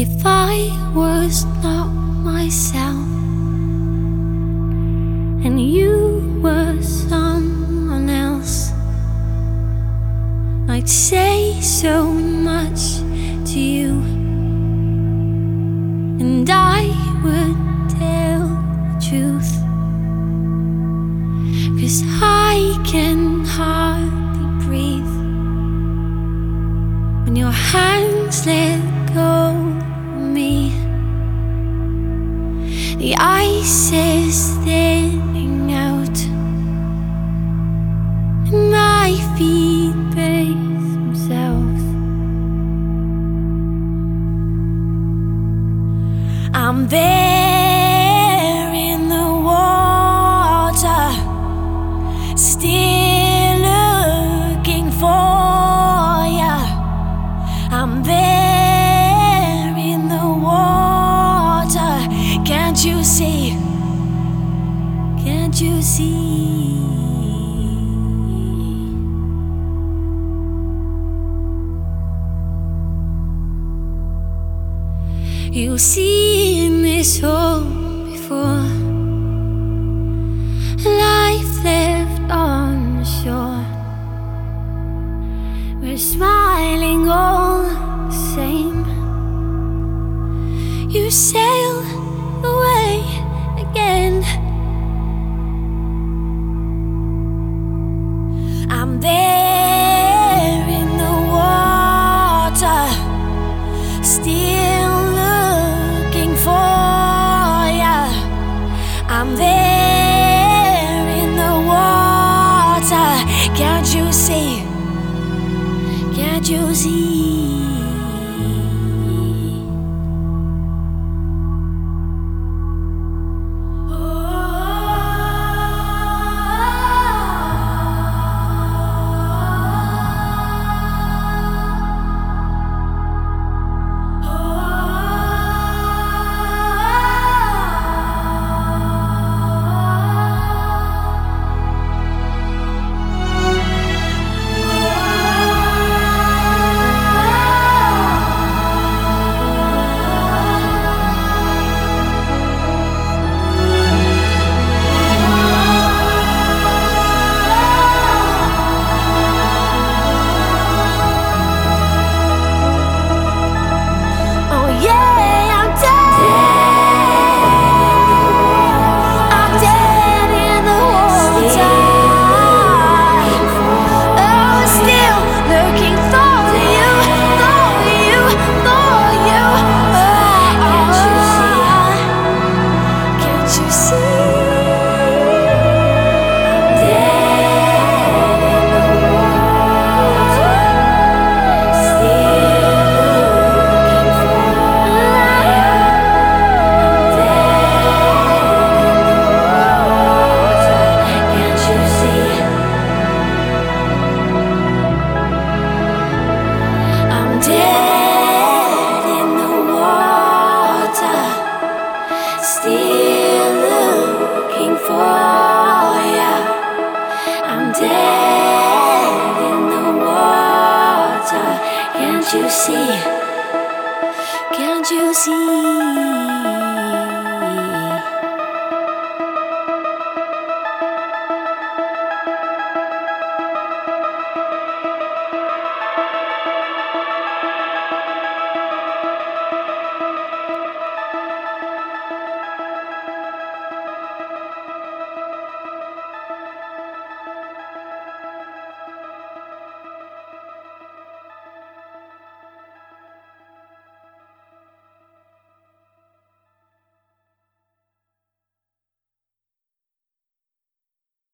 if I was not myself and you were someone else, I'd say so much to you, and I would tell the truth. Cause I can't you see? You've seen this hole before. Can't you see? Can't you see?